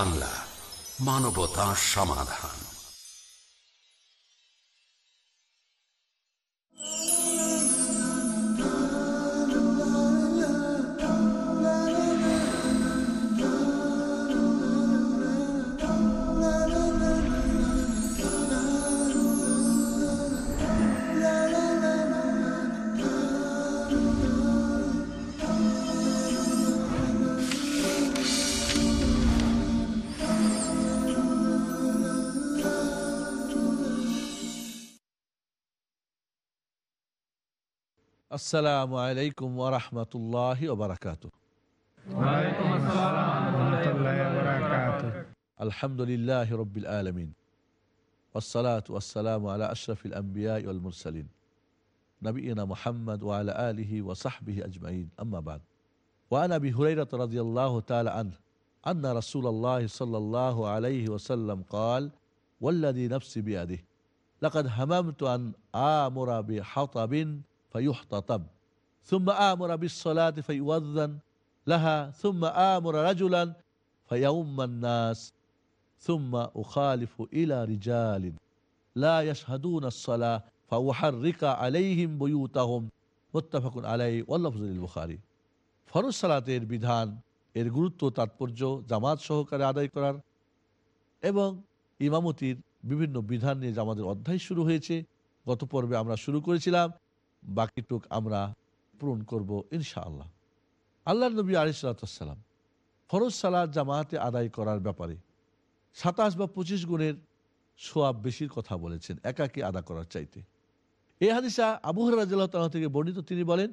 বাংলা মানবতা সমাধান। السلام عليكم ورحمة الله وبركاته. وعليكم السلام ورحمة الله وبركاته الحمد لله رب العالمين. والصلاة والسلام على أشرف الأنبياء والمرسلين. نبينا محمد وعلى آله وصحبه أجمعين. أما بعد. وعن أبي هريرة رضي الله تعالى عنه أن رسول الله صلى الله عليه وسلم قال والذي نفسي بيده لقد هممت أن آمر بحطب فيحتطب ثم آمر بالصلاة فيؤذن لها ثم آمر رجلا فيوم الناس ثم أخالف إلى رجال لا يشهدون الصلاة فأحرك عليهم بيوتهم মুত্তাফাক আলাই ওয়াল্লাফুল বুখারি ফরজ সালাতের বিধান এর গুরুত্ব তাৎপর্য জামাত সহকারে আদায় করার এবং ইমামতির বিভিন্ন বিধান নিয়ে আমাদের অধ্যায় শুরু হয়েছে গত পর্বে আমরা শুরু করেছিলাম বাকিটুক আমরা পূরণ করব ইনশাআল্লাহ। আল্লাহ নবী আলিসাল্লাম ফরজ সালাদ জামাতে আদায় করার ব্যাপারে সাতাশ বা পঁচিশ গুণের সোয়াব বেশির কথা বলেছেন, একাকে আদা করার চাইতে। এই হাদিসা আবু রাজ্লাহ থেকে বর্ণিত, তিনি বলেন,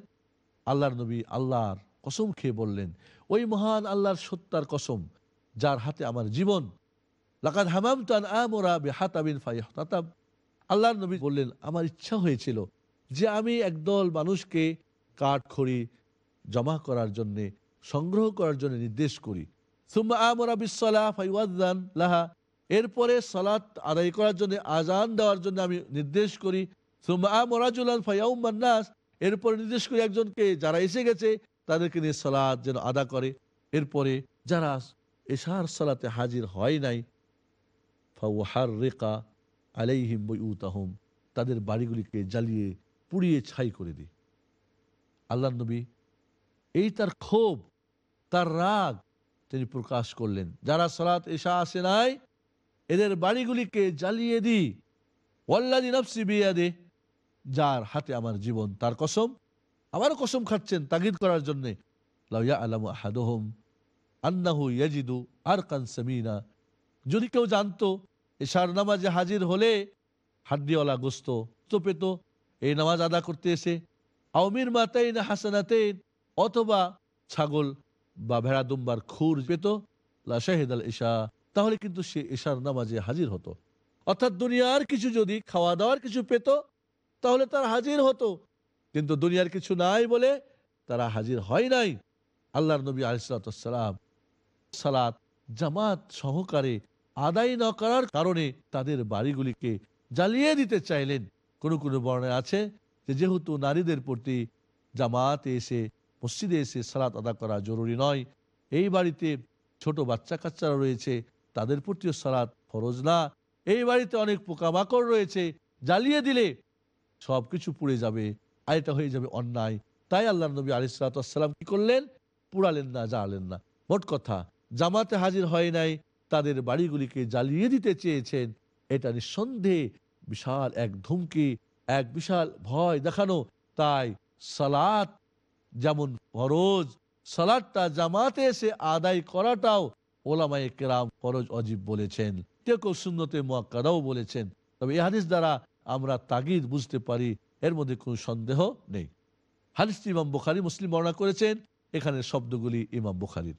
আল্লাহর নবী আল্লাহর কসম খেয়ে বললেন, ওই মহান আল্লাহর সত্যার কসম, যার হাতে আমার জীবন, লাকাদ হামাম তান আমরা বেহাতাবিন ফাইহতাতাব। আল্লাহর নবী বললেন, আমার ইচ্ছা হয়েছিল যে আমি একদল মানুষকে কাঠ খড়ি জমা করার জন্যে, সংগ্রহ করার জন্য নির্দেশ করি। সুম্মা আমরা বিশ্বলা ফাইওয়াজান লাহা। এরপরে সালাত আদায় করার জন্য আজান দেওয়ার জন্য আমি নির্দেশ করি। এরপরে নির্দেশ করি একজনকে, যারা এসে গেছে, তাদেরকে নিয়ে সালাদ যেন আদা করে। এরপরে যারা এশার সালাতে হাজির হয় নাই ফাউহার রেকা আলাইহিম বইউতাহম তাদের বাড়িগুলিকে জ্বালিয়ে পুড়িয়ে ছাই করে দিই। আল্লাহ নবী এই তার ক্ষোভ, তার রাগ তিনি প্রকাশ করলেন। যারা সালাত এসা আসে নাই, এদের বাড়িগুলিকে জ্বালিয়ে দিই। ওয়াল্লাদি নফসি বিয়াদে যার হাতে আমার জীবন, তার কসম। আবারও কসম খাচ্ছেন তাগিদ করার জন্যে। লাউয়া আলাম ইয়াজিদু আর কান সামিনা। যদি কেউ জানতো, এশার নামাজে হাজির হলে হাড্ডিওয়ালা গোস্ত তো পেত এই নামাজ আদা করতে এসে, আওমির মাতাইন হাসানাতেন অথবা ছাগল বা ভেড়া দুম্বার খুর পেত শাহেদ আল ইশা, তাহলে কিন্তু সে এশার নামাজে হাজির হতো। অর্থাৎ দুনিয়ার কিছু যদি খাওয়া দাওয়ার কিছু পেত, তাহলে তার হাজির হতো। কিন্তু দুনিয়ার কিছু নাই বলে তারা হাজির হয় নাই। আল্লাহর নবী আলিসালাম সালাত জামাত সহকারে আদায় না করার কারণে তাদের বাড়িগুলিকে জ্বালিয়ে দিতে চাইলেন। কোনো কোনো বর্ণায় আছে যে যেহেতু নারীদের প্রতি জামাতে এসে মসজিদে এসে সালাত আদা করা জরুরি নয়, এই বাড়িতে ছোট বাচ্চা কাচ্চারা রয়েছে, তাদের প্রতিও সালাত ফরজ না। এই বাড়িতে অনেক পোকামাকড় রয়েছে, জ্বালিয়ে দিলে সব কিছু পুড়ে যাবে, আর এটা হয়ে যাবে অন্যায়। তাই আল্লাহ নবী আলিসালাম কি করলেন? পুড়ালেন না জ্বালেন না। মোট কথা, জামাতে হাজির হয় নাই, তাদের বাড়িগুলিকে জ্বালিয়ে দিতে চেয়েছেন, এটা নিঃসন্দেহে বিশাল এক ধুমকি, এক বিশাল ভয় দেখানো। তাই সালাত যেমন ফরজ সালাদটা জামাতে এসে আদায় করাটাও ওলামায় কেরাম ফরজ অজীব বলেছেন। কেউ কেউ শূন্যতে মোয়াক্কারাও বলেছেন। তবে এই হাদিস দ্বারা আমরা তাগিদ বুঝতে পারি, এর মধ্যে কোনো সন্দেহ নেই। হাদিসটি ইমাম বুখারি, মুসলিম বর্ণনা করেছেন এখানে শব্দগুলি ইমাম বুখারির।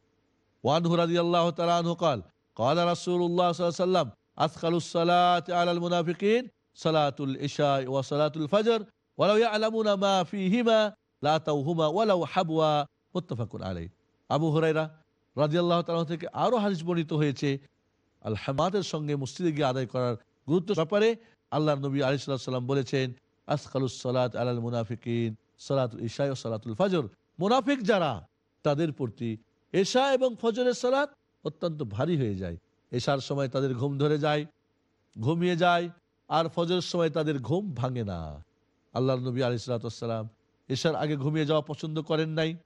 ওয়ানহুরাদি আল্লাহ তালা আনহকাল কালা রাসুল্লাহ সাল্লাম আজকালুসালাত আলাল মুনাফিকিন সালাতুল ইশা ওয়া সালাতুল ফজর, ওয়ালাউ ইয়ালামুনা মা ফীহিমা, লা তাউহুমা ওয়ালাউ হাবওয়া, মুত্তাফাকুন আলাইহি। আবু হুরায়রা রাদিয়াল্লাহু তাআলা থেকে আরও হাদিস বর্ণিত হয়েছে আল হামাদের সঙ্গে মসজিদে গিয়ে আদায় করার গুরুত্ব ব্যাপারে আল্লাহ নবী আলি সাল্লাম বলেছেন, আসকালুস সালাত আলাল মুনাফিকিন, সালাতুল ইশা ও সালাতুল ফজর। মুনাফিক যারা, তাদের প্রতি এশা এবং ফজরের সালাত অত্যন্ত ভারী হয়ে যায়। এশার সময় তাদের ঘুম ধরে যায়, ঘুমিয়ে যায় আর ফজরের সময় তাদের ঘুম ভাঙে না। আল্লাহ নবী আলিসালাম এশার আগে ঘুমিয়ে যাওয়া পছন্দ করেন নাই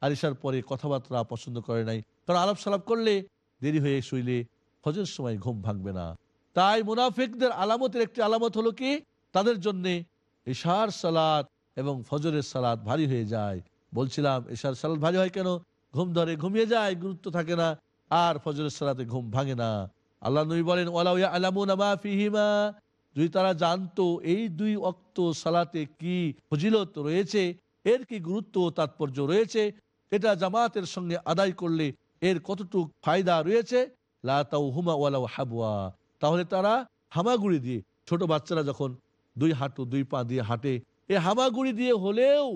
আর এশার পরে কথাবার্তা পছন্দ করে নাই। কারণ আলাপ সালাপ করলে দেরি হয়ে শুইলে ফজরের সময় ঘুম ভাঙবে না। তাই মুনাফিকদের আলামতের একটি আলামত হলো কি? তাদের জন্য এশার সালাত এবং ফজরের সালাত ভারী হয়ে যায়। বলছিলাম এশার সালাত ভারী হয় কেন? ঘুম ধরে ঘুমিয়ে যায়, গুরুত্ব থাকে না। আর ফজরের সালাতে ঘুম ভাঙে না। আল্লাহ নবী বলেন ওয়ালাউয়া আলামুন আমা ফিহিমা যদি তারা জানতো এই দুই অক্ত সালাতে কি ফজিলত রয়েছে, এর কি গুরুত্ব ও তাৎপর্য রয়েছে, এটা জামাতের সঙ্গে আদায় করলে এর কতটুক ফায়দা রয়েছে? হাবুয়া তাহলে তারা হামাগুড়ি দিয়ে, ছোট বাচ্চারা যখন দুই হাঁটু, দুই পা দিয়ে হাঁটে, এ হামাগুড়ি দিয়ে হলেও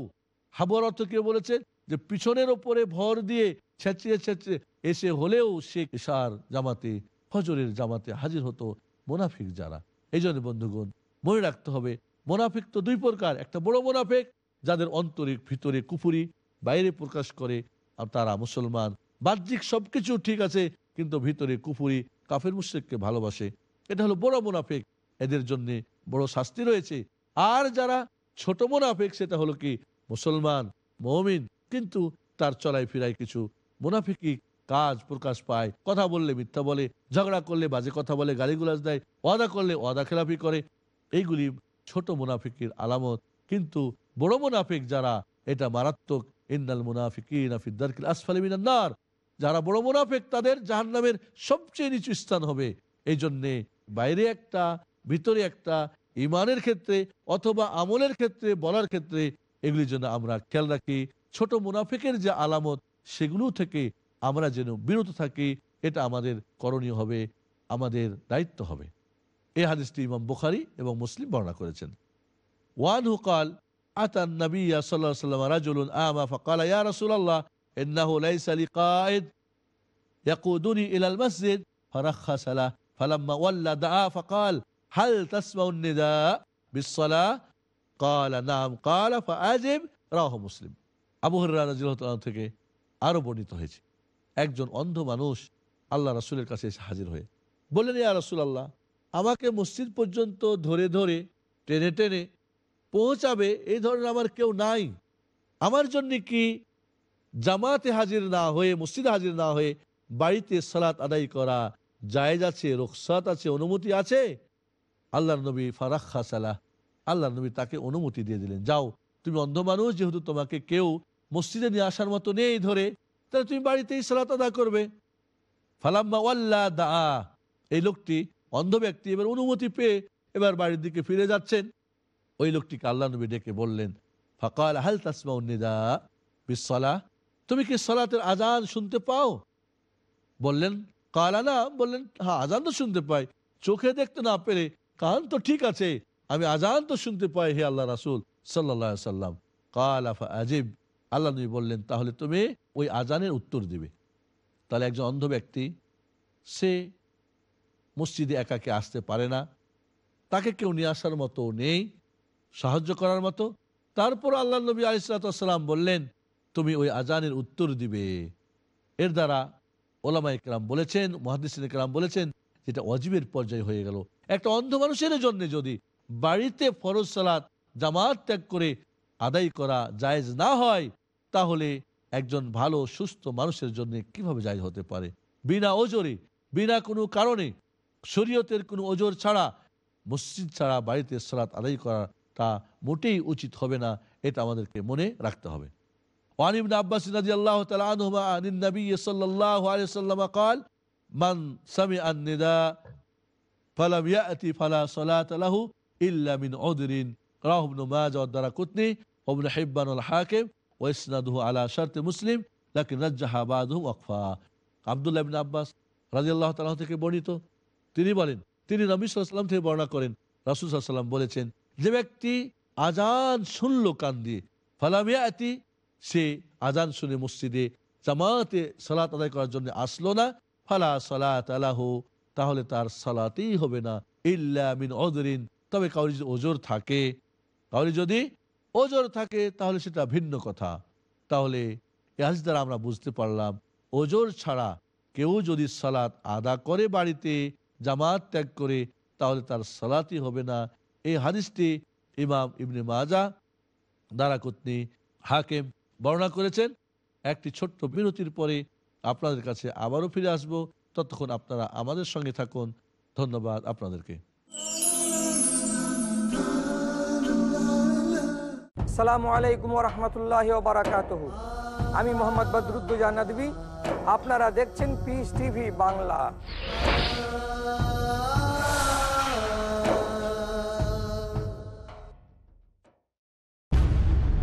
হাবুয়ার অর্থ কে বলেছে? যে পিছনের ওপরে ভর দিয়ে ছেঁচিয়ে ছেঁচিয়ে এসে হলেও সে ইশার জামাতে, ফজরের জামাতে হাজির হতো মোনাফিক যারা। এই জন্য, বন্ধুগণ, মনে রাখতে হবে, মোনাফিক তো দুই প্রকার। একটা বড় মোনাফিক, যাদের অন্তরিক ভিতরে কুফুরি, বাইরে প্রকাশ করে, আর তারা মুসলমান। বাহ্যিক সবকিছু ঠিক আছে, কিন্তু ভিতরে কুফুরি, কাফের মুশ্রিককে ভালোবাসে। এটা হলো বড় মুনাফিক, এদের জন্য বড় শাস্তি রয়েছে। আর যারা ছোট মুনাফিক, সেটা হলো কি? মুসলমান, মমিন, কিন্তু তার চলাই ফিরায় কিছু মুনাফিকি কাজ প্রকাশ পায়। কথা বললে মিথ্যা বলে, ঝগড়া করলে বাজে কথা বলে, গালিগুলাজ দেয়, ওয়াদা করলে ওয়াদা খেলাপি করে। এইগুলি ছোট মুনাফিকের আলামত। কিন্তু বড় মুনাফিক যারা, এটা মারাত্মক। ইন্নাল মুনাফিকিন ফিদ্দারকিল আসফালি মিনান যারা বড় মুনাফিক, তাদের জাহান্নামের সবচেয়ে নিচু স্থান হবে। এই জন্যে বাইরে একটা, ভিতরে একটা ইমানের ক্ষেত্রে অথবা আমলের ক্ষেত্রে, বলার ক্ষেত্রে এগুলির জন্য আমরা খেয়াল রাখি। ছোট মুনাফিকের যে আলামত, সেগুলো থেকে আমরা যেন বিরত থাকি এটা আমাদের করণীয় হবে আমাদের দায়িত্ব হবে এই হাদিসটি ইমাম বুখারি এবং মুসলিম বর্ণনা করেছেন ওয়ান হুকাল আতান নবী সাল্লাহ সাল্লাম রাজুলুন আমা ফকাল ইয়া রাসূলুল্লাহ ইন্নাহু লাইসা লিকায়েদ يقودني إلى المسجد فرخص له فلما ولى دعا فقال هل تسمع النداء بالصلاة قال نعم قال فأجب রাহ মুসলিম আবু হরিয়ানা থেকে আরো বর্ণিত হয়েছে একজন অন্ধ মানুষ আল্লাহ রাসুলের কাছে এসে হাজির হয়ে বললেন, ইয়া রাসুল আল্লাহ আমাকে মসজিদ পর্যন্ত ধরে ধরে, টেনে টেনে পৌঁছাবে, এই ধরনের আমার কেউ নাই। আমার জন্য কি জামাতে হাজির না হয়ে, মসজিদে হাজির না হয়ে বাড়িতে সালাত আদায় করা জায়েজ আছে রোকসাত আছে, অনুমতি আছে? আল্লাহ নবী ফারাক্ষা সালাহ আল্লাহ নবী তাকে অনুমতি দিয়ে দিলেন, যাও, তুমি অন্ধ মানুষ, যেহেতু তোমাকে কেউ মসজিদে নিয়ে আসার মতো নেই ধরে তাহলে তুমি বাড়িতেই সালাত আদা করবে। ফালাম্মা ওয়াল্লা দা এই লোকটি অন্ধ ব্যক্তি এবার অনুমতি পেয়ে এবার বাড়ির দিকে ফিরে যাচ্ছেন। ওই লোকটিকে আল্লাহ নবী ডেকে বললেন, ফাকাল হাল তাসমা উন্নিদা বিসলা তুমি কি সালাতের আজান শুনতে পাও? বললেন কালানা বললেন হ্যাঁ আজান তো শুনতে পাই। চোখে দেখতে না পেরে কান তো ঠিক আছে, আমি আজান তো শুনতে পাই, হে আল্লাহ রাসুল সাল্লা সাল্লাম কালাফা আজিব আল্লাহ নবী বললেন, তাহলে তুমি ওই আজানের উত্তর দিবে। তাহলে একজন অন্ধ ব্যক্তি, সে মসজিদে একাকে আসতে পারে না। তাকে কেউ নিয়ে আসার মতো নেই, সাহায্য করার মতো। তারপর আল্লাহ নবী আলিসাল্লাম বললেন, তুমি ওই আজানের উত্তর দিবে। এর দ্বারা ওলামাই কেরাম বলেছেন মহাদিসিন কেরাম বলেছেন, যেটা অজীবের পর্যায়ে হয়ে গেল। একটা অন্ধ মানুষের জন্য যদি বাড়িতে ফরজ সালাত, জামাত ত্যাগ করে আদায় করা জায়েজ না হয়, তাহলে একজন ভালো, সুস্থ মানুষের জন্য কীভাবে জায়জ হতে পারে? বিনা ওজরে, বিনা কোনো কারণে, শরীয়তের কোনো ওজোর ছাড়া, মসজিদ ছাড়া, বাড়িতে সলাৎ আদায় করা তা মোটেই উচিত হবে না, এটা আমাদেরকে মনে রাখতে হবে। ওয়ানিবিন আব্বাস নাজি আল্লাহ তালুমা আনিন নবী সাল্লাহ আলিয়াল্লামা কাল, মান সামি আন্নিদা ফালাম ইয়াতি ফালা সলাত আলাহু ইল্লা মিন ওদরিন রাহুবনু মাজ দ্বারা কুতনি ওবন হেব্বানুল হাকিম মুসলিম লাকিন আব্বাস রাজিয়াল্লাহ তালাহ থেকে বর্ণিত। তিনি বলেন, তিনি নবী থেকে বর্ণনা করেন, রাসুল বলেছেন, যে ব্যক্তি আজান শুনল কান দিয়ে ফালামিয়াতি সে আজান শুনে মসজিদে জামাতে সালাত আদায় করার জন্য আসলো না, ফালা সালাত আলাহ, তাহলে তার সালাতেই হবে না, ইল্লা মিন অদরিন তবে কাউরি যদি ওজোর থাকে কাউরি যদি ওজোর থাকে, তাহলে সেটা ভিন্ন কথা। তাহলে এ হাদিস দ্বারা আমরা বুঝতে পারলাম, ওজোর ছাড়া কেউ যদি সালাত আদা করে বাড়িতে, জামাত ত্যাগ করে, তাহলে তার সালাতই হবে না। এই হাদিসটি ইমাম ইবনে মাজা দ্বারা দারাকুতনি হাকেম বর্ণনা করেছেন। একটি ছোট্ট বিরতির পরে আপনাদের কাছে আবারও ফিরে আসব। ততক্ষণ আপনারা আমাদের সঙ্গে থাকুন। ধন্যবাদ আপনাদেরকে। আসসালামু আলাইকুম রহমতুল্লাহ বারাকাত আমি মোহাম্মদ বদরুদ্দুজা নদী আপনারা দেখছেন পিস টিভি বাংলা।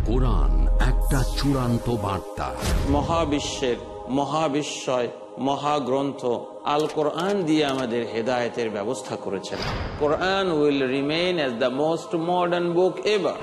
কোরআন একটা চূড়ান্ত বার্তা। মহাবিশ্বের মহাবিশ্বয় মহাগ্রন্থ আল কোরআন দিয়ে আমাদের হেদায়েতের ব্যবস্থা করেছেন। Quran will remain as the most modern book ever.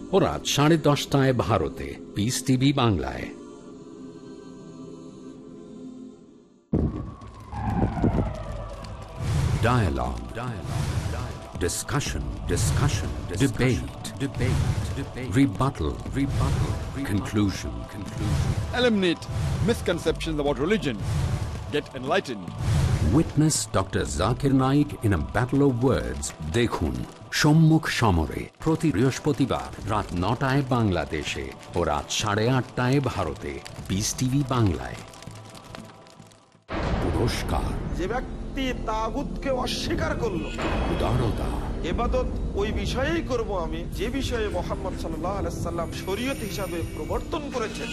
ও রাত সাড়ে দশটায় ভারতে পিস টিভি বাংলায় Dialogue. Dialogue. Dialogue. Discussion. Discussion. Debate. Debate. Debate. Rebuttal. Rebuttal. Conclusion. Conclusion. Eliminate misconceptions about religion. Get enlightened. Witness Dr. Zakir Naik in a battle of words. দেখুন সম্মুখ সমরে প্রতি বৃহস্পতিবার রাত নটায় বাংলাদেশে ও রাত সাড়ে আটটায় ভারতে বিস টিভি বাংলায়। পুরস্কার। যে ব্যক্তি তাগুতকে অস্বীকার করল। উদারতা। এবাদত ওই বিষয়েই করব আমি যে বিষয়ে মোহাম্মদ আলাইসাল্লাম শরীয়ত হিসাবে প্রবর্তন করেছেন।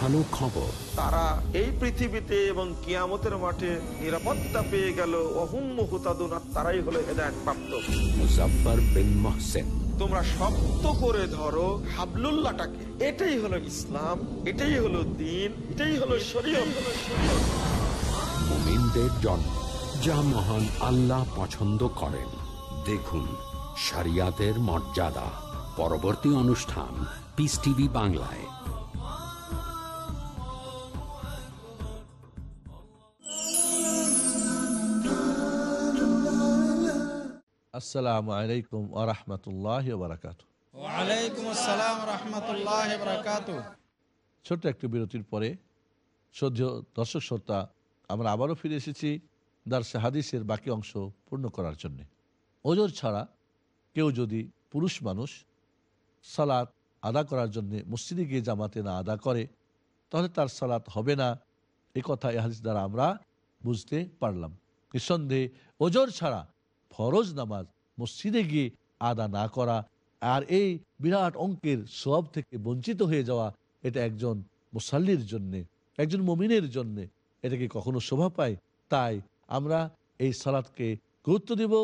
ভালো খবর। তারা এই পৃথিবীতে এবং কিয়ামতের মাঠে নিরাপত্তা পেয়ে গেল। অহুম হুতাদুন তারাই হলো হেদায়ত প্রাপ্ত মুজফার বিন মহসেন। তোমরা শক্ত করে ধরো হাবলুল্লাহটাকে। এটাই হলো ইসলাম এটাই হলো দিন এটাই হলো শরীয়ত। মুমিনদের জন্ম যা মহান আল্লাহ পছন্দ করেন। দেখুন শরিয়াতের মর্যাদা। পরবর্তী অনুষ্ঠান পিস টিভি বাংলায়। আসসালামু আলাইকুম আরহামতুল্লাহ বারাকাত ওয়ালাইকুম আসসালাম রহমতুল্লাহ বরকাত ছোট্ট একটু বিরতির পরে সদ্য দর্শক শ্রোতা আমরা আবারও ফিরে এসেছি দার্সে হাদিসের বাকি অংশ পূর্ণ করার জন্যে। ওজোর ছাড়া কেউ যদি পুরুষ মানুষ সালাত আদা করার জন্যে মসজিদে গিয়ে জামাতে না আদা করে, তাহলে তার সালাত হবে না। এ কথা এ হাদিস দ্বারা আমরা বুঝতে পারলাম। নিঃসন্দেহে ওজোর ছাড়া ফরজ নামাজ মসজিদে গিয়ে আদা না করা আর এই বিরাট অঙ্কের সব থেকে বঞ্চিত হয়ে যাওয়া, এটা একজন মুসাল্লির জন্যে, একজন মমিনের জন্যে এটাকে কখনো শোভা পায়? তাই আমরা এই সালাদকে গুরুত্ব দিব।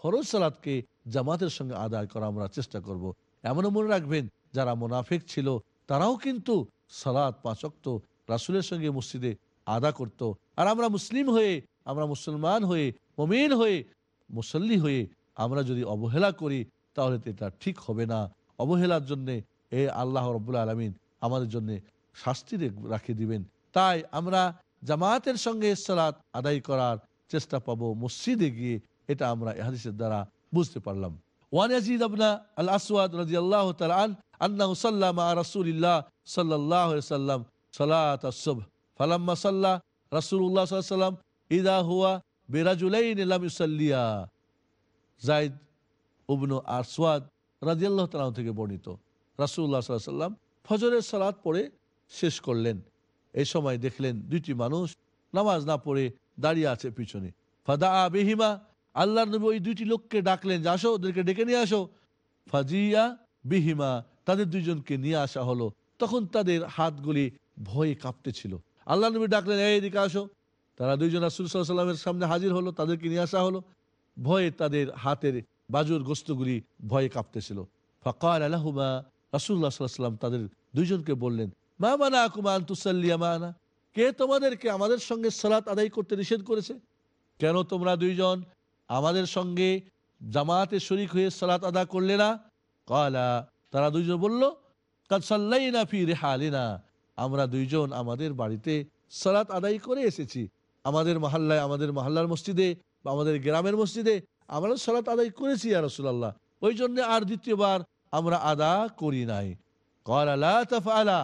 ফরজ সালাদকে জামাতের সঙ্গে আদায় করা আমরা চেষ্টা করব। এমনও মনে রাখবেন, যারা মোনাফেক ছিল, তারাও কিন্তু সালাদ পাঁচক্ত রাসুলের সঙ্গে মসজিদে আদা করত। আর আমরা মুসলিম হয়ে, আমরা মুসলমান হয়ে, মমিন হয়ে, মুসল্লি হয়ে আমরা যদি অবহেলা করি, তাহলে তো এটা ঠিক হবে না অবহেলার জন্যে এ আল্লাহ রব্বুল্লা আলমিন আমাদের জন্যে শাস্তি রাখে দিবেন তাই আমরা জামায়াতের সঙ্গে সালাত আদায় করার চেষ্টা পাবো মসজিদে গিয়ে এটা আমরা হাদিসের দ্বারা বুঝতে পারলাম। হুয়া থেকে বর্ণিত। সাল্লাম ফজরের সালাত পড়ে শেষ করলেন। এই সময় দেখলেন দুইটি মানুষ নামাজ না পড়ে দাঁড়িয়ে আছে পিছনে। ফাদা বিহিমা আল্লাহ নবী ওই দুইটি লোককে ডাকলেন যে, আসো, ওদেরকে ডেকে নিয়ে আসো। ফাজিয়া বিহিমা, তাদের দুইজনকে নিয়ে আসা হলো। তখন তাদের হাতগুলি ভয়ে কাঁপতেছিল আল্লাহ নবী ডাকলেন, এই এদিকে আসো। তারা দুইজন রাসুল সাল্লামের সামনে হাজির হলো, তাদেরকে নিয়ে আসা হলো। ভয়ে তাদের হাতের বাজুর গোস্তগুলি ভয়ে কাঁপতেছিল ফকাল আলাহুমা রাসুল্লাহ সাল্লাম তাদের দুইজনকে বললেন, মা মানা আকুমা আন্তুসাল্লিয়া মানা? কে তোমাদেরকে আমাদের সঙ্গে সালাত আদায় করতে নিষেধ করেছে? কেন তোমরা দুইজন আমাদের সঙ্গে জামাতে শরিক হয়ে সালাত আদা করলে না? কলা, তারা দুইজন বলল কাজ সাল্লাই না ফি রেহালিনা। আমরা দুইজন আমাদের বাড়িতে সালাত আদায় করে এসেছি। আমাদের মহল্লায়, আমাদের মহল্লার মসজিদে বা আমাদের গ্রামের মসজিদে আমরা সালাত আদায় করেছি আর রসুল্লাহ ওই জন্য আর দ্বিতীয়বার আমরা আদা করি নাই। কলা তাফআলা,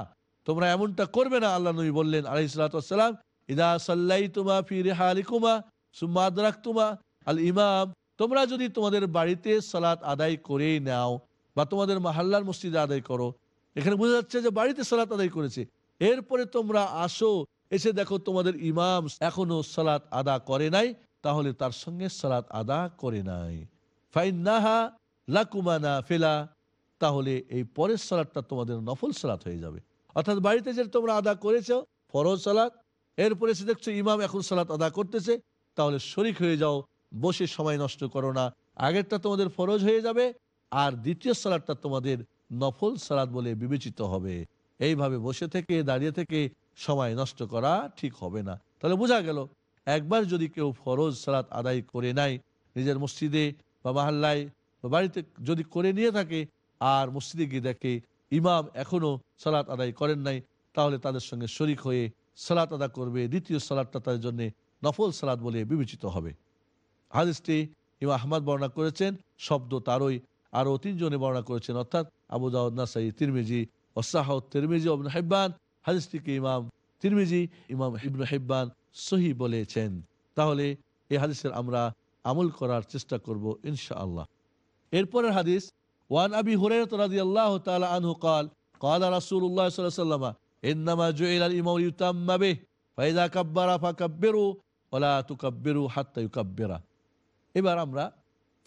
তোমরা এমনটা করবে না, আল্লাহ নবী বললেন আলাই সালাতাম ইদা সাল্লাই তোমা ফি রেহালিকুমা, সুম্মা আদরাকুমা আল ইমাম, তোমরা যদি তোমাদের বাড়িতে সালাত আদায় করেই নাও বা তোমাদের মাহাল্লার মসজিদে আদায় করো, এখানে বোঝা যাচ্ছে যে বাড়িতে সালাত আদায় করেছে। এরপরে তোমরা আসো, এসে দেখো তোমাদের ইমাম এখনও সালাত আদা করে নাই, তাহলে তার সঙ্গে সালাত আদা করে নাই। ফাইনাহা লাকুমানা ফেলা, তাহলে এই পরের সালাদটা তোমাদের নফল সালাত হয়ে যাবে। অর্থাৎ বাড়িতে যে তোমরা আদা করেছ, ফরজ সালাত, এরপরে এসে দেখছ ইমাম এখন সালাত আদা করতেছে, তাহলে শরিক হয়ে যাও বসে সময় নষ্ট করো না। আগেরটা তোমাদের ফরজ হয়ে যাবে, আর দ্বিতীয় সালাদটা তোমাদের নফল সালাদ বলে বিবেচিত হবে। এইভাবে বসে থেকে, দাঁড়িয়ে থেকে সময় নষ্ট করা ঠিক হবে না। তাহলে বোঝা গেল, একবার যদি কেউ ফরজ সালাত আদায় করে নাই নিজের মসজিদে বা মাহাল্লায় বা বাড়িতে যদি করে নিয়ে থাকে, আর মসজিদে গিয়ে দেখে ইমাম এখনও সালাত আদায় করেন নাই, তাহলে তাদের সঙ্গে শরিক হয়ে সালাত আদা করবে। দ্বিতীয় সালাদটা তাদের জন্য নফল সালাদ বলে বিবেচিত হবে। হাদিসটি ইমা আহমদ বর্ণনা করেছেন শব্দ তারই আরও তিনজনে বর্ণনা করেছেন অর্থাৎ আবু দাউদ নাসাই তিরমিজি ওসাহ তিরমিজি অবন হেব্বান হাদিসটিকে ইমাম তিরমিজি ইমাম ইবনু হেব্বান সহি বলেছেন তাহলে এই হাদিসের আমরা আমল করার চেষ্টা করব ইনশা আল্লাহ এরপরের হাদিস ওয়ান আবি হুরাইরাত রাদিয়াল্লাহু তাআলা আনহু قال قال رسول الله صلى الله عليه وسلم انما جعل الامام يتم به فاذا كبر فكبروا ولا تكبروا حتى يكبر এবার আমরা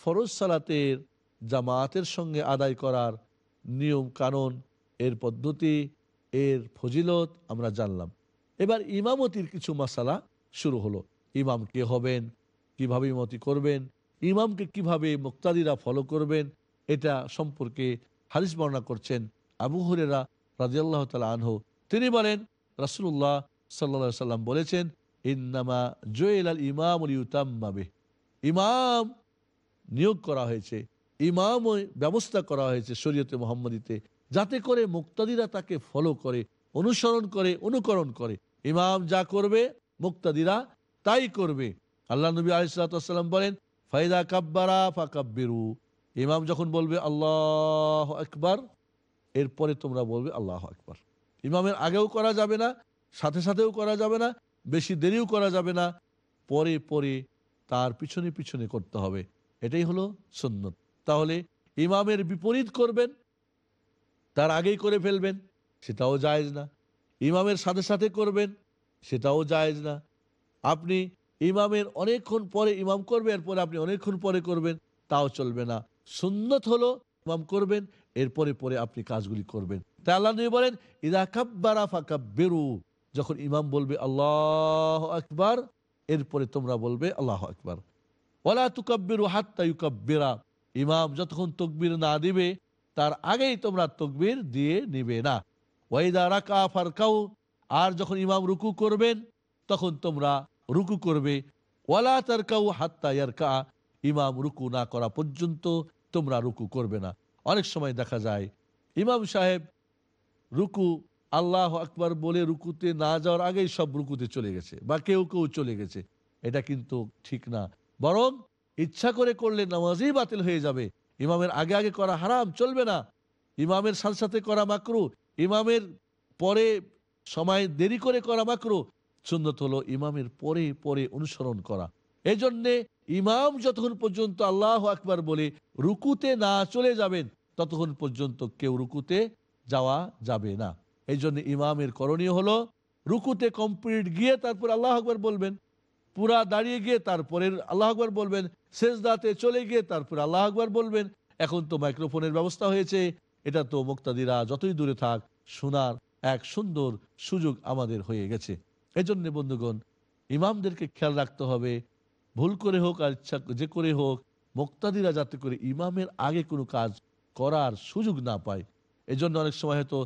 ফরজ সালাতের জামাতের সঙ্গে আদায় করার নিয়ম কানুন, এর পদ্ধতি, এর ফজিলত আমরা জানলাম। এবার ইমামতির কিছু মশালা শুরু হলো। ইমাম কে হবেন, কীভাবে ইমামতি করবেন, ইমামকে কীভাবে মুক্তাদিরা ফলো করবেন, এটা সম্পর্কে হারিস বর্ণনা করছেন আবু হরেরা রাজিয়াল্লাহ তালা আনহু। তিনি বলেন রাসুল্লাহ সাল্লা সাল্লাম বলেছেন, ইন্নামা জয়েল আল ইমাম ইউতাম্মাবে ইমাম নিয়োগ করা হয়েছে, ইমাম ব্যবস্থা করা হয়েছে শরীয়তে মোহাম্মদীতে যাতে করে মুক্তাদিরা তাকে ফলো করে, অনুসরণ করে, অনুকরণ করে। ইমাম যা করবে, মুক্তাদিরা তাই করবে। আল্লাহ নবী আলিসাল্লাম বলেন, ফাইদা কাব্বারা ফাকাব্বিরু। ইমাম যখন বলবে, আল্লাহ আকবার, এরপরে তোমরা বলবে, আল্লাহ আকবার। ইমামের আগেও করা যাবে না, সাথে সাথেও করা যাবে না, বেশি দেরিও করা যাবে না। পরে পরে তার পিছনে পিছনে করতে হবে। এটাই হলো সুন্নত। তাহলে ইমামের বিপরীত করবেন, তার আগেই করে ফেলবেন, সেটাও জায়েজ না। ইমামের সাথে সাথে করবেন, সেটাও জায়েজ না। আপনি ইমামের অনেকক্ষণ পরে ইমাম করবে এরপরে আপনি অনেকক্ষণ পরে করবেন, তাও চলবে না। সুন্নত হলো ইমাম করবেন, এরপরে পরে আপনি কাজগুলি করবেন। তাই আল্লাহ নবী বলেন, ইদা কাব্বারা বেরু যখন ইমাম বলবে, আল্লাহ আকবার এরপরে তোমরা বলবে, আল্লাহ আকবার। ওলা তুকাব্বিরু হাত্তা ইমাম যতক্ষণ তকবির না দিবে, তার আগেই তোমরা তকবির দিয়ে নিবে না। ওয়াইদা রাকা ফারকাউ, আর যখন ইমাম রুকু করবেন, তখন তোমরা রুকু করবে। ওয়ালা তারকাউ হাত্তা ইয়ারকা, ইমাম রুকু না করা পর্যন্ত তোমরা রুকু করবে না। অনেক সময় দেখা যায়, ইমাম সাহেব রুকু আল্লাহ আকবার বলে রুকুতে না যাওয়ার আগেই সব রুকুতে চলে গেছে বা কেউ কেউ চলে গেছে। এটা কিন্তু ঠিক না। বরং ইচ্ছা করে করলে নামাজই বাতিল হয়ে যাবে। ইমামের আগে আগে করা হারাম, চলবে না। ইমামের সাথে সাথে করা মাকরু, ইমামের পরে সময় দেরি করে করা মাকরু। সুন্নত হলো ইমামের পরে পরে অনুসরণ করা। এই জন্যে ইমাম যতক্ষণ পর্যন্ত আল্লাহ আকবার বলে রুকুতে না চলে যাবেন, ততক্ষণ পর্যন্ত কেউ রুকুতে যাওয়া যাবে না। এই জন্য ইমামের করণীয় হলো রুকুতে কমপ্লিট গিয়ে তারপর আল্লাহ আকবর বলবেন। পুরা দাঁড়িয়ে গিয়ে তারপরে আল্লাহ আকবর বলবেন। শেষ দাঁতে চলে গিয়ে তারপর আল্লাহ আকবর বলবেন। এখন তো মাইক্রোফোনের ব্যবস্থা হয়েছে। এটা তো মুক্তাদিরা যতই দূরে থাক, শোনার এক সুন্দর সুযোগ আমাদের হয়ে গেছে। এজন্য বন্ধুগণ, ইমামদেরকে খেয়াল রাখতে হবে। ভুল করে হোক আর ইচ্ছা যে করে হোক, মুক্তাদিরা যাতে করে ইমামের আগে কোনো কাজ করার সুযোগ না পায়। এজন্য অনেক সময় হয়তো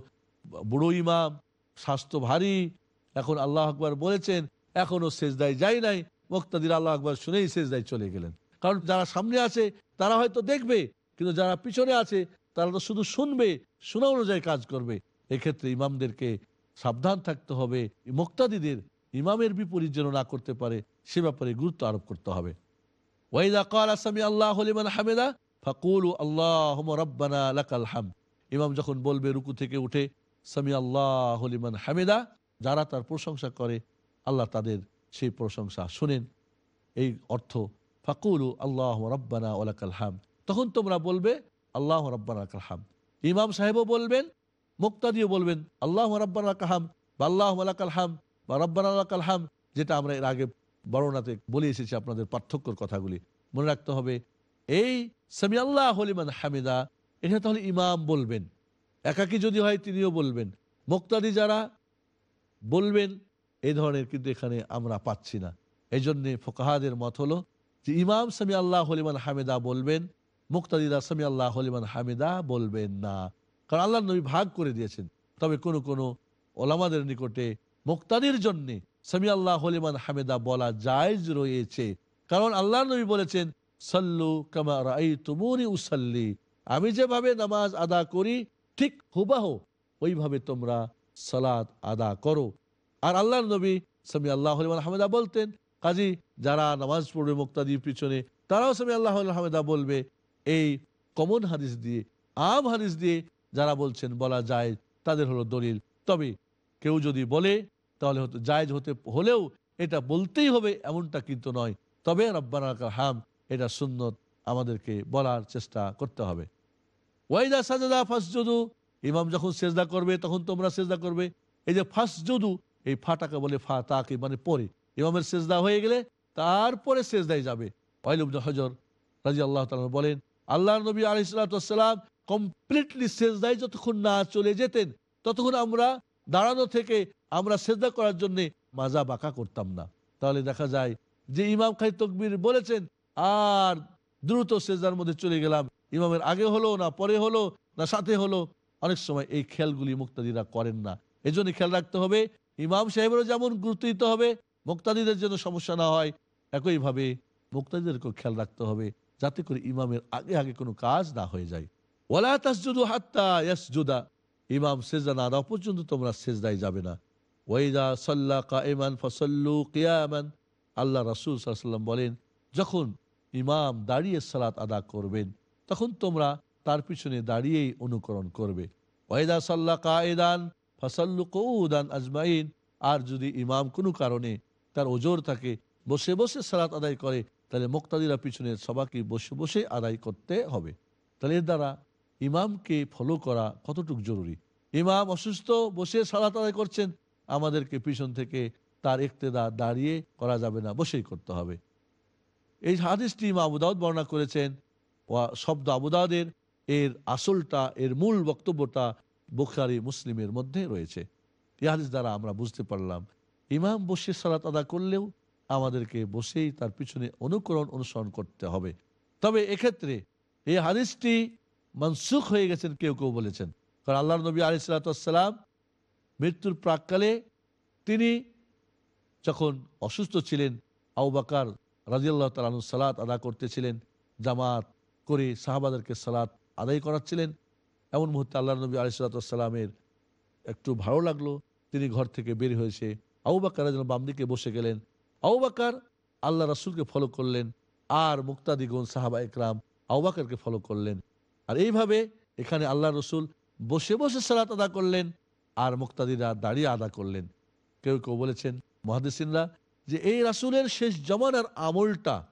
বুড়ো ইমাম, স্বাস্থ্য ভারী। এখন আল্লাহ আকবর বলেছেন, এখনও সেজদায় যাই নাই। মোক্তাদির আল্লাহ আকবর শুনেই সেজদায় চলে গেলেন। কারণ যারা সামনে আছে, তারা হয়তো দেখবে, কিন্তু যারা পিছনে আছে, তারা তো শুধু শুনবে, শোনা অনুযায়ী কাজ করবে। এক্ষেত্রে ইমামদেরকে সাবধান থাকতে হবে। মোক্তাদিদের ইমামের বিপরীত যেন না করতে পারে, সে ব্যাপারে গুরুত্ব আরোপ করতে হবে। আসামি আল্লাহ আল্লাহ ইমাম যখন বলবে, রুকু থেকে উঠে সামি আল্লাহ হামেদা, যারা তার প্রশংসা করে, আল্লাহ তাদের সেই প্রশংসা শুনেন। এই অর্থ, ফাকুলু আল্লাহ রব্বানা ওলাকাল হাম তখন তোমরা বলবে, আল্লাহ রব্বানা লাকাল হাম ইমাম সাহেবও বলবেন, মুক্তাদিও বলবেন, আল্লাহ রব্বানা লাকাল হাম বা আল্লাহ লাকাল হাম বা রব্বানা লাকাল হাম যেটা আমরা এর আগে বর্ণনাতে বলে এসেছি আপনাদের পার্থক্যর কথাগুলি। মনে রাখতে হবে, এই সামি আল্লাহ হলিমান হামিদা, এটা তাহলে ইমাম বলবেন। একাকি যদি হয় তিনিও বলবেন। মুক্তাদি যারা বলবেন এই ধরনের কিন্তু এখানে আমরা পাচ্ছি না। এই জন্যে ফোকাহাদের মত হলো যে ইমাম সামি আল্লাহ হলিমান হামিদা বলবেন মুক্তাদিদা সামি আল্লাহ হলিমান হামিদা বলবেন না। কারণ আল্লাহ নবী ভাগ করে দিয়েছেন। তবে কোনো কোনো ওলামাদের নিকটে মুক্তাদির জন্যে সামি আল্লাহ হলিমান হামেদা বলা জায়জ রয়েছে। কারণ আল্লাহ নবী বলেছেন, সাল্লু কামার রাই তুমুনি উসাল্লি। আমি যেভাবে নামাজ আদা করি ঠিক হুবাহ। ওইভাবে তোমরা সালাত আদা করো। আর আল্লাহ নবী সামি আল্লাহ হলিমান হামেদা বলতেন, কাজী যারা নামাজ পড়বে মুক্তাদির পিছনে, তারাও সামি আল্লাহ হামেদা বলবে, এই কমন হাদিস দিয়ে, আম হাদিস দিয়ে যারা বলছেন বলা যায় তাদের হলো দলিল। তবে কেউ যদি বলে, তাহলে হতে জায়জ হতে, হলেও এটা বলতেই হবে এমনটা কিন্তু নয়। তবে রব্বানা হাম এটা সুন্নত আমাদেরকে বলার চেষ্টা করতে হবে। ওয়াইদা সাজাদা ফাসজুদু। ইমাম যখন সেজদা করবে, তখন তোমরা সেজদা করবে। এই যে ফাসজুদু, এই ফাটাকে বলে ফা তাকে মানে পরে। ইমামের সেজদা হয়ে গেলে তারপরে সেজদায় যাবে। হজর রাজি আল্লাহ তালা বলেন আল্লাহ নবী আলিসাল্লাম কমপ্লিটলি সেজদায় যতক্ষণ না চলে যেতেন, ততক্ষণ আমরা দাঁড়ানো থেকে আমরা সেজদা করার জন্য মাজা বাঁকা করতাম না। তাহলে দেখা যায় যে ইমাম খাই তকবির বলেছেন, আর দ্রুত সেজদার মধ্যে চলে গেলাম। ইমামের আগে হলো না পরে হলো না সাথে হলো। অনেক সময় এই খেয়ালগুলি মুক্তাদিরা করেন না। এই জন্য খেয়াল রাখতে হবে, ইমাম সাহেবেরও যেমন গুরুত্ব দিতে হবে, মুক্তাদিদের জন্য সমস্যা না হয়, একইভাবে মুক্তাদিদেরকেও খেয়াল রাখতে হবে যাতে করে ইমামের আগে আগে কোনো কাজ না হয়ে যায়। ওলা তাসজুদু হাত্তা ইয়াসজুদা। ইমাম সেজদা না দেওয়া পর্যন্ত তোমরা সেজদায় যাবে না। ওয়াইদা সাল্লা কাইমান ফসল্লু কিয়ামান। আল্লাহ রাসুল সাল্লাম বলেন, যখন ইমাম দাঁড়িয়ে সালাত আদা করবেন তখন তোমরা তার পিছনে দাঁড়িয়েই অনুকরণ করবে। ওয়াইদা সাল্লা কায়দান, ফসল্লু কৌদান আজমাইন। আর যদি ইমাম কোনো কারণে তার ওজোর থাকে, বসে বসে সালাত আদায় করে, তাহলে মোক্তাদিরা পিছনে সবাইকে বসে বসে আদায় করতে হবে। তাহলে এর দ্বারা ইমামকে ফলো করা কতটুকু জরুরি? ইমাম অসুস্থ, বসে সালাত আদায় করছেন, আমাদেরকে পিছন থেকে তার একতেদা দাঁড়িয়ে করা যাবে না, বসেই করতে হবে। এই হাদিসটি ইমা আবুদাউদ বর্ণনা করেছেন শব্দ আবুদাউদের এর আসলটা, এর মূল বক্তব্যটা বুখারি, মুসলিমের মধ্যে রয়েছে। এই হাদিস দ্বারা আমরা বুঝতে পারলাম, ইমাম বসে সালাত আদা করলেও আমাদেরকে বসেই তার পিছনে অনুকরণ অনুসরণ করতে হবে। তবে এক্ষেত্রে এই হাদিসটি মনসুখ হয়ে গেছেন কেউ কেউ বলেছেন। কারণ আল্লাহ নবী আলিসাল্লাম মৃত্যুর প্রাককালে তিনি যখন অসুস্থ ছিলেন আউবাকার রাজিয়াল্লাহ তালু সালাত আদা করতেছিলেন জামাত করে সাহাবাদেরকে সালাত আদায় করাচ্ছিলেন। এমন মুহূর্তে আল্লাহ নবী আলিসাল্লামের একটু ভালো লাগল। তিনি ঘর থেকে বের হয়েছে। আউবাকার যেন বাম দিকে বসে গেলেন। আউবাকার আল্লাহ রাসুলকে ফলো করলেন আর মুক্তাদিগুন সাহাবা একরাম আউবাকারকে ফলো করলেন। আর এইভাবে এখানে আল্লাহ রসুল বসে বসে সালাত আদা করলেন আর মুক্তাদিরা দাঁড়িয়ে আদা করলেন। কেউ কেউ বলেছেন, মহাদিসিনরা, যে এই রাসুলের শেষ জমানার আমলটা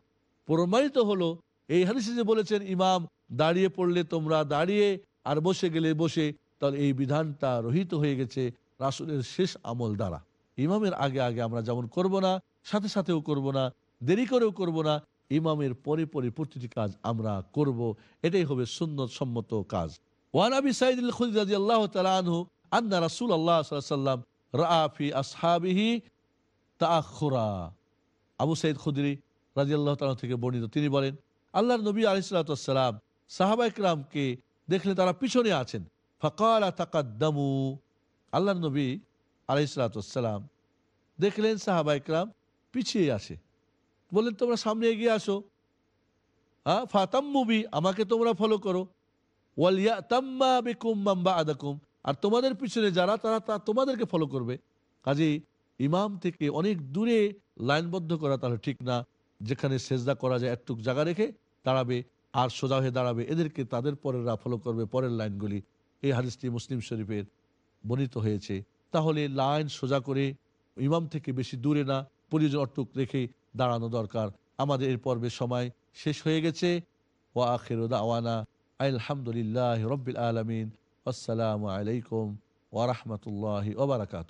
প্রমাণিত হলো এই হাদিসে যে বলেছেন, ইমাম দাঁড়িয়ে পড়লে তোমরা দাঁড়িয়ে আর বসে গেলে বসে। তাহলে এই বিধানটা রহিত হয়ে গেছে রাসুলের শেষ আমল দ্বারা। ইমামের আগে আগে আমরা যেমন করব না, সাথে সাথেও করব না, দেরি করেও করব না, ইমামের পরে পরে প্রতিটি কাজ আমরা করব। এটাই হবে সুন্নত সম্মত কাজ। ওয়ান আবি সাইদুল খুদ তাআলা আনহু আন্না সাল্লাল্লাহু আলাইহি সাল্লাম রাআ ফি আসহাবিহি তাআখুরা। আবু সাইদ খুদরি রাদিয়াল্লাহু তাআলা থেকে বর্ণিত তিনি বলেন আল্লাহর নবী আলাইহিস সালাতু সাহাবা ইকরামকে দেখলে তারা পিছনে আছেন। ফাকালা তাকাদ্দামু। আল্লাহর নবী আলাইহিস সালাতু দেখলেন সাহাবা ইকরাম পিছিয়ে আছে। বললেন, তোমরা সামনে এগিয়ে আসো। হ্যাঁ ফাতাম্মুবি আমাকে তোমরা ফলো করো। ওয়ালিয়া তাম্মা বিকুম মাম্বা আদাকুম আর তোমাদের পিছনে যারা, তারা তা তোমাদেরকে ফলো করবে। কাজে ইমাম থেকে অনেক দূরে লাইনবদ্ধ করা তাহলে ঠিক না, যেখানে সেজদা করা যায় একটুক জায়গা রেখে দাঁড়াবে আর সোজা হয়ে দাঁড়াবে। এদেরকে তাদের পরেররা ফলো করবে, পরের লাইনগুলি। এই হাদিসটি মুসলিম শরীফের বর্ণিত হয়েছে। তাহলে লাইন সোজা করে ইমাম থেকে বেশি দূরে না প্রয়োজন অটুক রেখে দাঁড়ানো দরকার। আমাদের এই পর্বের সময় শেষ হয়ে গেছে। ও আখের দাওয়ানা আলহামদুলিল্লাহ রব্বিল আলমিন। আসসালামু আলাইকুম ওরহমতুল্লাহ ওবরাকাত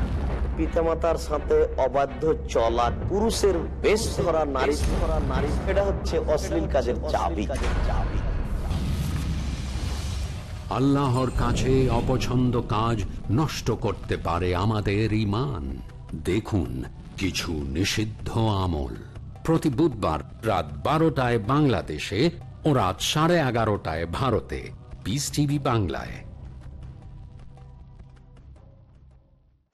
পিতামাতার সাথে অবাধ্য চলা পুরুষের বেশ ধরা নারী ধরা নারী। এটা হচ্ছে অশ্লীল কাজের চাবি। চাবি। আল্লাহর কাছে অপছন্দ কাজ নষ্ট করতে পারে আমাদের ইমান দেখুন কিছু নিষিদ্ধ আমল। প্রতি বুধবার রাত বারোটায় বাংলাদেশে ও রাত সাড়ে এগারোটায় ভারতে। পিস টিভি বাংলায়।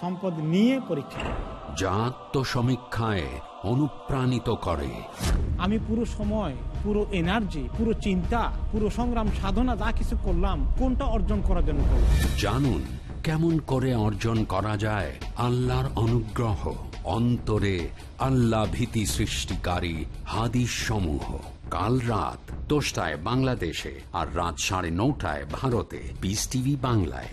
সম্পদ নিয়ে পরীক্ষা যা আত্মসমীক্ষায় অনুপ্রাণিত করে। আমি পুরো সময় পুরো এনার্জি পুরো চিন্তা পুরো সংগ্রাম সাধনা যা কিছু করলাম কোনটা অর্জন করার জন্য জানুন কেমন করে অর্জন করা যায় আল্লাহর অনুগ্রহ অন্তরে আল্লাহ ভীতি সৃষ্টিকারী হাদিস সমূহ কাল রাত দশটায় বাংলাদেশে আর রাত সাড়ে নটায় ভারতে। পিস টিভি বাংলায়।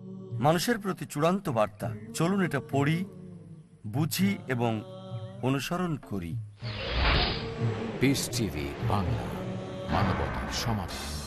মানুষের প্রতি চূড়ান্ত বার্তা। চলুন এটা পড়ি বুঝি এবং অনুসরণ করি। বাংলা মানবতার সমাধান